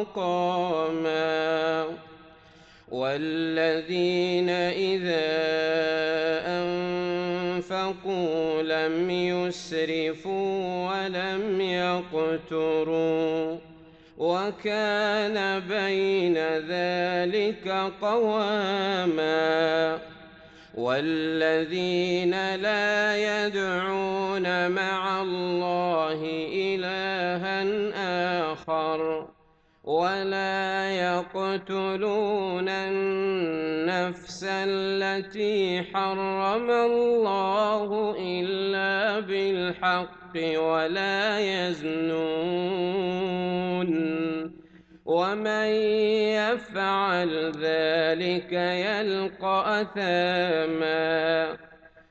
ومقاما والذين إذا أنفقوا لم يسرفوا ولم يقتروا. وكان بين ذلك قواما. والذين لا يدعون مع الله إلها آخر. ولا يقتلون النفس التي حرم الله إلا بالحق ولا يزنون ومن يفعل ذلك يلقى أثاما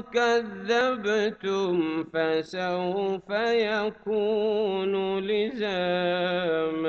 كذبتم فسوف يكون لزاما.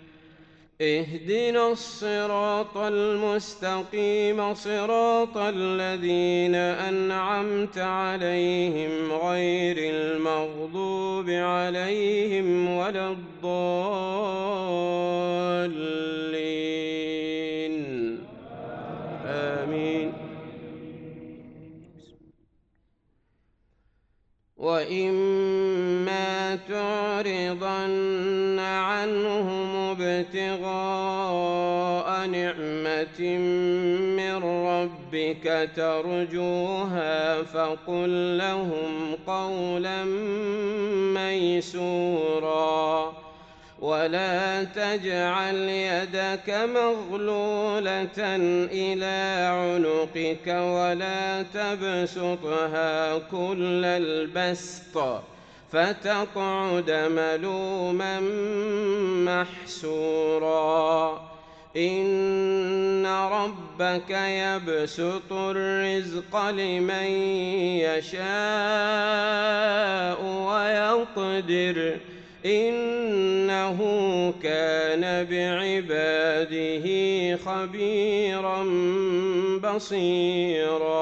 اهدنا الصراط المستقيم صراط الذين أنعمت عليهم غير المغضوب عليهم ولا الضالين. آمين. وإما تعرضن عنهم ابتغاء نعمة من ربك ترجوها فقل لهم قولا ميسورا ولا تجعل يدك مغلولة إلى عنقك ولا تبسطها كل البسط فتقعد ملوما محسورا. إن ربك يبسط الرزق لمن يشاء ويقدر. إنه كان بعباده خبيرا بصيرا.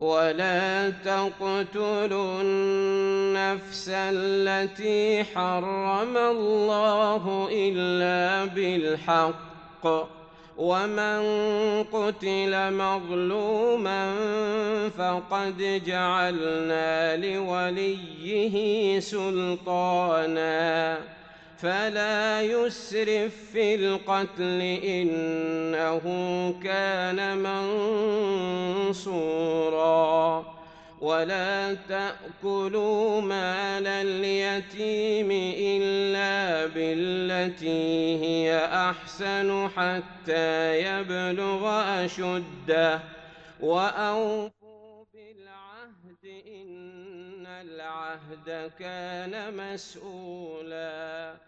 ولا تقتلوا النفس التي حرم الله إلا بالحق. ومن قتل مظلوما فقد جعلنا لوليه سلطانا. فلا يسرف في القتل إنه كان منصورا ولا تأكلوا مال اليتيم إلا بالتي هي أحسن حتى يبلغ أشده وأوفوا بالعهد إن العهد كان مسؤولا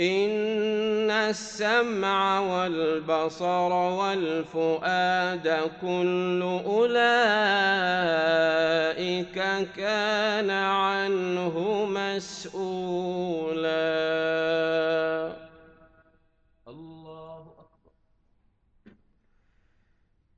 إن السمع والبصر والفؤاد كل أولئك كان عنه مسؤولا. الله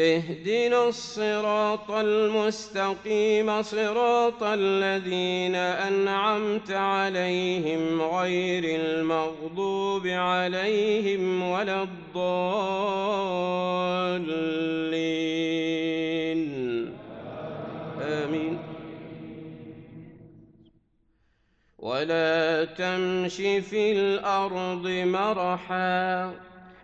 اهدنا الصراط المستقيم صراط الذين أنعمت عليهم غير المغضوب عليهم ولا الضالين. آمين. ولا تمش في الأرض مرحاً.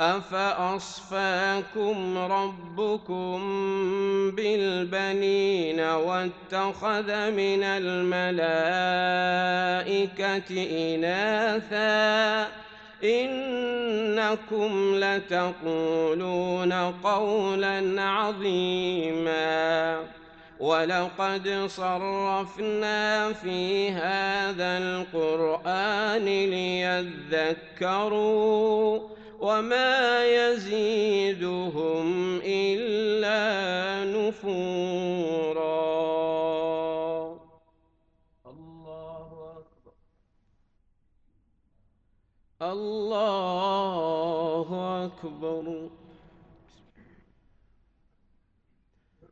أفأصفاكم ربكم بالبنين واتخذ من الملائكة إناثا إنكم لتقولون قولا عظيما ولقد صرفنا في هذا القرآن ليذكروا وما يزيدهم إلا نفورا. الله أكبر. الله أكبر.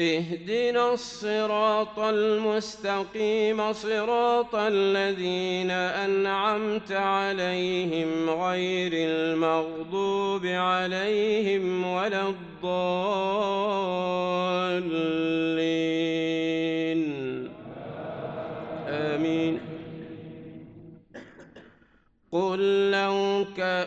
اهدنا الصراط المستقيم صراط الذين أنعمت عليهم غير المغضوب عليهم ولا الضالين. آمين. قل لو كان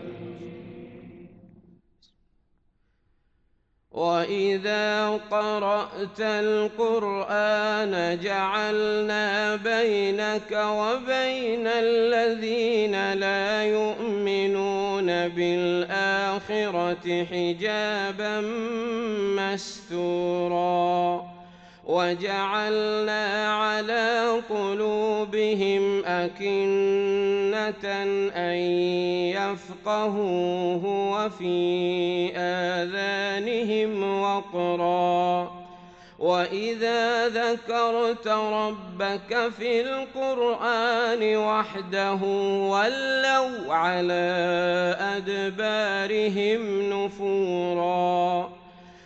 وإذا قرأت القرآن جعلنا بينك وبين الذين لا يؤمنون بالآخرة حجابا مستورا وجعلنا على قلوبهم أن يفقهوه وفي آذانهم وقرا وإذا ذكرت ربك في القرآن وحده ولوا على أدبارهم نفورا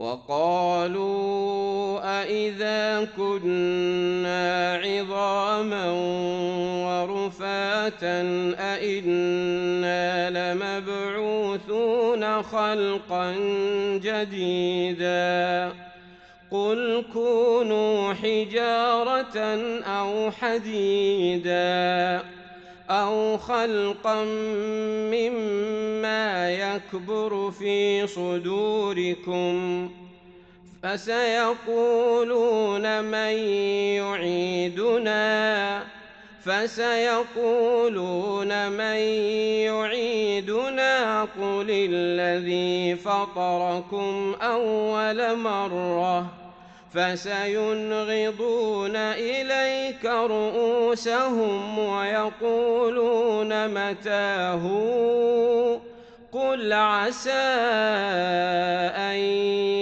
وقالوا أإذا كنا عظاما ورفاتا أإنا لمبعوثون خلقا جديدا قل كونوا حجارة أو حديدا أو خلقا مما يكبر في صدوركم فسيقولون من يعيدنا فسيقولون من يعيدنا قل الذي فطركم أول مرة فسينغضون إليك رؤوسهم ويقولون متاه قل عسى أن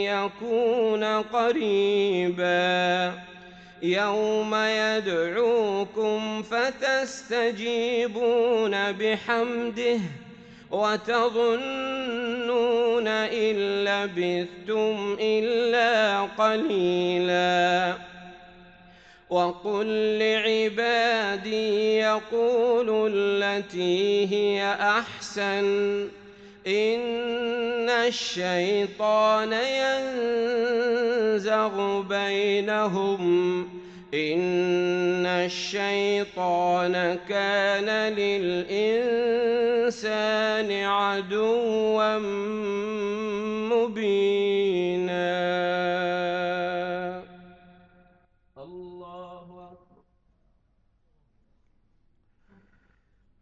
يكون قريبا يوم يدعوكم فتستجيبون بحمده وتظنون إن لبثتم إلا قليلا. وقل لعبادي يقولوا التي هي أحسن. إن الشيطان ينزغ بينهم. إن الشيطان كان للإنسان عدوا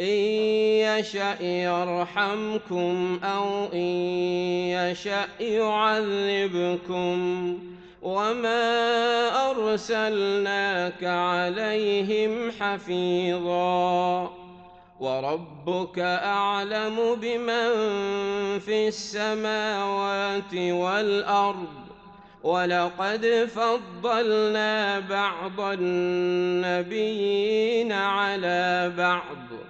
إن يشأ يرحمكم أو إن يشأ يعذبكم وما أرسلناك عليهم حفيظا وربك أعلم بمن في السماوات والأرض ولقد فضلنا بعض النبيين على بعض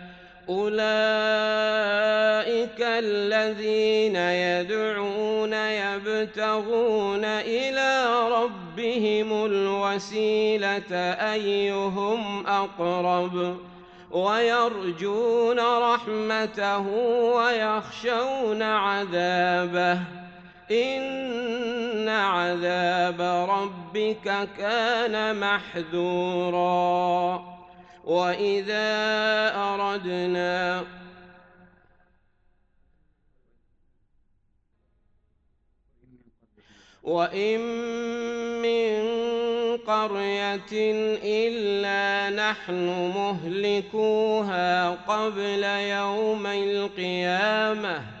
أولئك الذين يدعون يبتغون إلى ربهم الوسيلة أيهم أقرب ويرجون رحمته ويخشون عذابه. إن عذاب ربك كان محذورا. وإذا أردنا وإن من قرية إلا نحن مهلكوها قبل يوم القيامة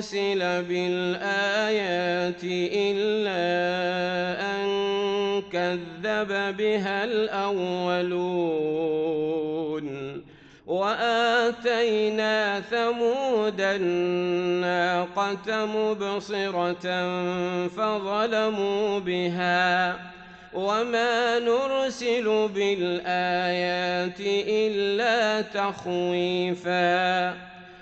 أن نرسل بالآيات إلا أن كذب بها الأولون. وآتينا ثمود الناقة مبصرة فظلموا بها. وما نرسل بالآيات إلا تخويفا.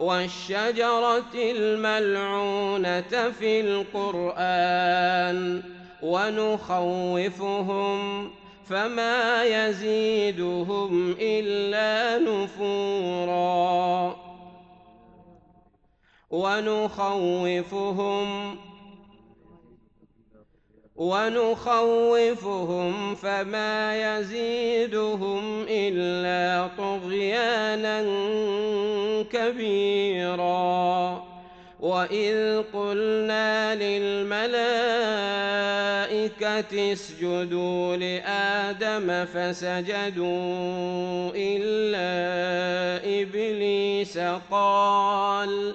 والشجرة الملعونة في القرآن ونخوفهم فما يزيدهم إلا نفورا. ونخوفهم ونخوفهم فما يزيدهم إلا طغيانا كبيرا. وإذ قلنا للملائكة اسجدوا لآدم فسجدوا إلا إبليس قال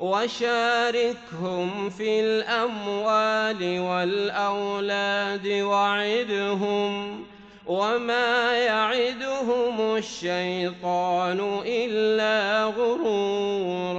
وشاركهم في الأموال والأولاد وعدهم وما يعدهم الشيطان إلا غرورا.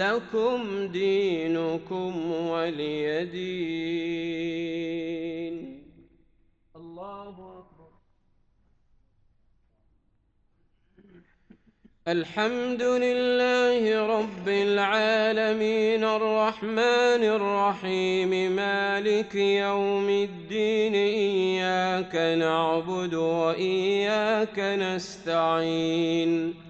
لكم دينكم ولي دين. الحمد لله رب العالمين. الرحمن الرحيم. مالك يوم الدين. إياك نعبد وإياك نستعين.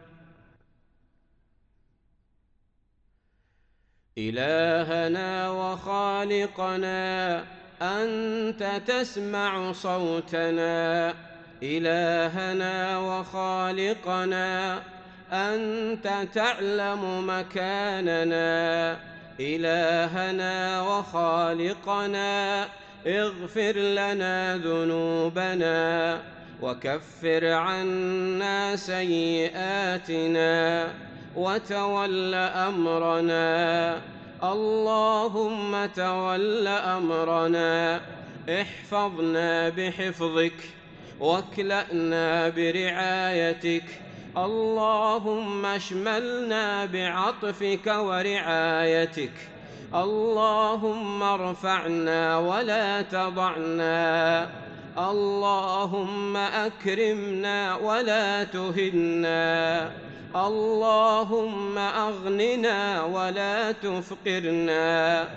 إلهنا وخالقنا أنت تسمع صوتنا. إلهنا وخالقنا أنت تعلم مكاننا. إلهنا وخالقنا اغفر لنا ذنوبنا وكفر عنا سيئاتنا. وتول أمرنا. اللهم تول أمرنا. احفظنا بحفظك. واكلأنا برعايتك. اللهم اشملنا بعطفك ورعايتك. اللهم ارفعنا ولا تضعنا. اللهم أكرمنا ولا تهنا. اللهم أغننا ولا تفقرنا.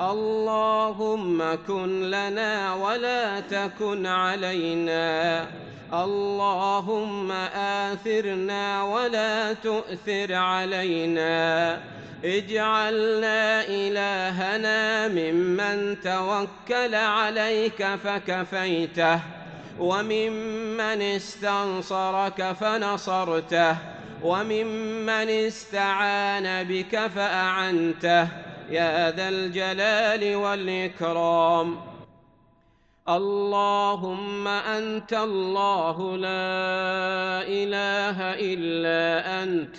اللهم كن لنا ولا تكن علينا. اللهم آثرنا ولا تؤثر علينا. اجعلنا إلهنا ممن توكل عليك فكفيته وممن استنصرك فنصرته. وممن استعان بك فأعنته. يا ذا الجلال والإكرام. اللهم أنت الله لا إله إلا أنت.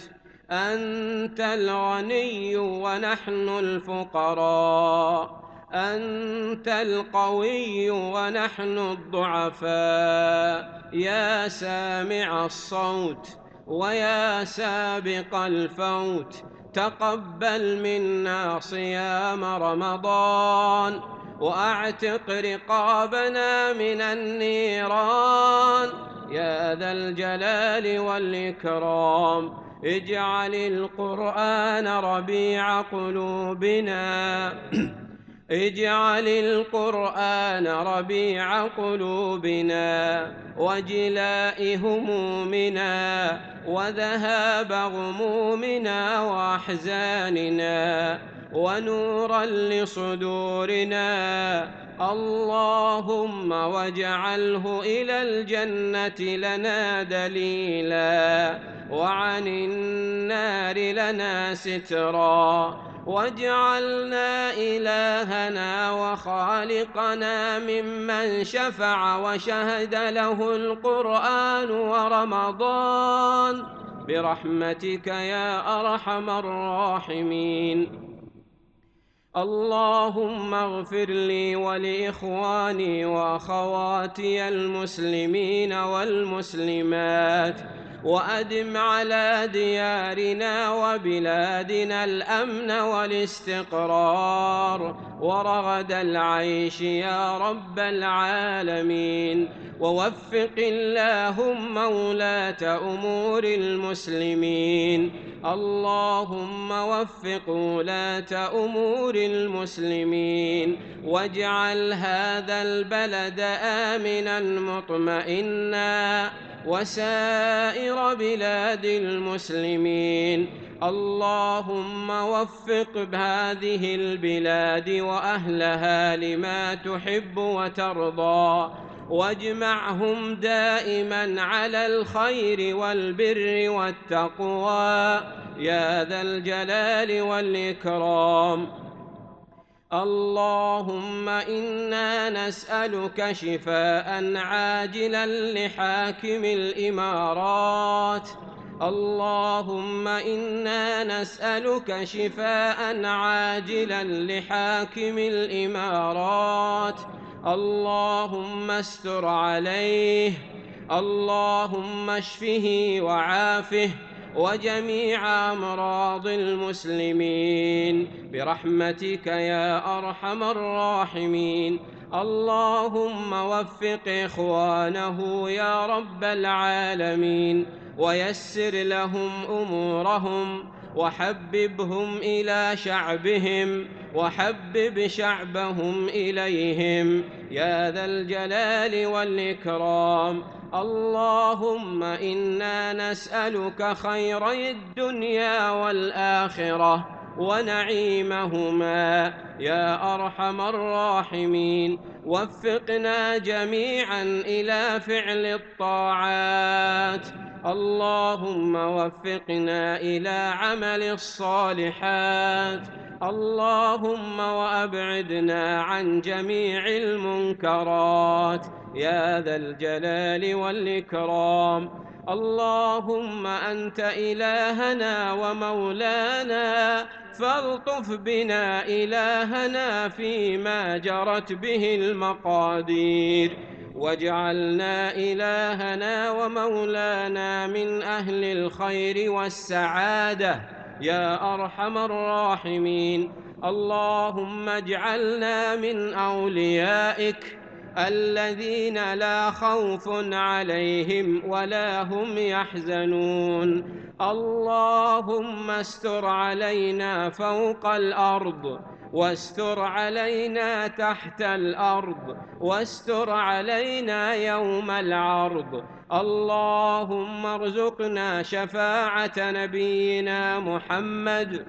أنت الغني ونحن الفقراء. أنت القوي ونحن الضعفاء. يا سامع الصوت. ويا سابق الفوت تقبل منا صيام رمضان وأعتق رقابنا من النيران. يا ذا الجلال والإكرام اجعل القرآن ربيع قلوبنا. اجعل القرآن ربيع قلوبنا وجلاء همومنا وذهاب غمومنا وأحزاننا ونورا لصدورنا. اللهم واجعله إلى الجنة لنا دليلا وعن النار لنا سترا. واجعلنا إلهنا وخالقنا ممن شفع وشهد له القرآن ورمضان برحمتك يا أرحم الراحمين اللهم اغفر لي ولإخواني وأخواتي المسلمين والمسلمات وأدم على ديارنا وبلادنا الأمن والاستقرار. ورغد العيش يا رب العالمين. ووفق اللهم ولاة أمور المسلمين. اللهم وفق ولاة أمور المسلمين. واجعل هذا البلد آمنا مطمئنا. وسائر بلاد المسلمين. اللهم وفق هذه البلاد وأهلها لما تحب وترضى واجمعهم دائما على الخير والبر والتقوى. يا ذا الجلال والإكرام. اللهم إنا نسألك شفاء عاجلا لحاكم الإمارات. اللهم إنا نسألك شفاء عاجلا لحاكم الإمارات. اللهم استر عليه. اللهم اشفه وعافه. وجميع أمراض المسلمين. برحمتك يا أرحم الراحمين. اللهم وفق إخوانه يا رب العالمين. ويسر لهم أمورهم وحببهم إلى شعبهم وحبب شعبهم إليهم. يا ذا الجلال والإكرام. اللهم إنا نسألك خيري الدنيا والآخرة ونعيمهما. يا أرحم الراحمين. وفقنا جميعا إلى فعل الطاعات. اللهم وفقنا إلى عمل الصالحات. اللهم وأبعدنا عن جميع المنكرات. يا ذا الجلال والإكرام. اللهم أنت إلهنا ومولانا. فالطف بنا إلهنا فيما جرت به المقادير. واجعلنا إلهنا ومولانا من أهل الخير والسعادة. يا أرحم الراحمين. اللهم اجعلنا من أوليائك الذين لا خوف عليهم ولا هم يحزنون. اللهم استر علينا فوق الأرض. واستر علينا تحت الأرض واستر علينا يوم العرض. اللهم ارزقنا شفاعة نبينا محمد.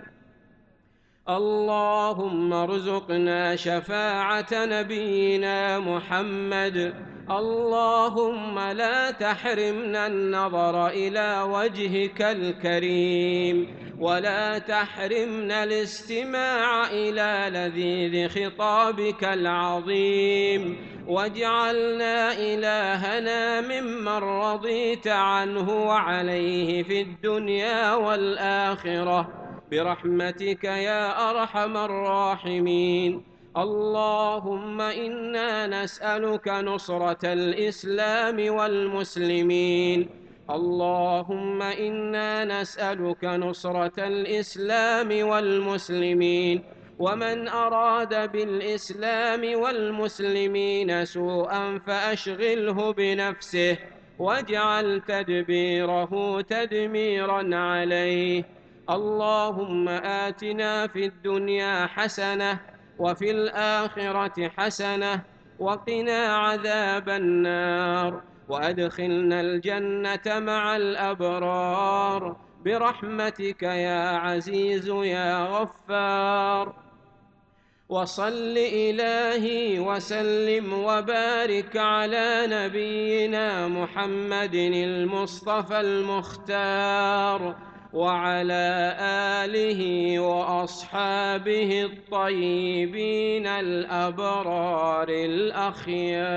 اللهم ارزقنا شفاعة نبينا محمد. اللهم لا تحرمنا النظر إلى وجهك الكريم ولا تحرمنا الاستماع إلى لذيذ خطابك العظيم. واجعلنا إلهنا ممن رضيت عنه وعليه في الدنيا والآخرة. برحمتك يا أرحم الراحمين. اللهم إنا نسألك نصرة الإسلام والمسلمين. اللهم إنا نسألك نصرة الإسلام والمسلمين. ومن أراد بالإسلام والمسلمين سوءا فأشغله بنفسه واجعل تدبيره تدميرا عليه. اللهم آتنا في الدنيا حسنة وفي الآخرة حسنة وقنا عذاب النار وأدخلنا الجنة مع الأبرار برحمتك يا عزيز يا غفار. وصل إلهي وسلم وبارك على نبينا محمد المصطفى المختار. وعلى آله وأصحابه الطيبين الأبرار الأخيار.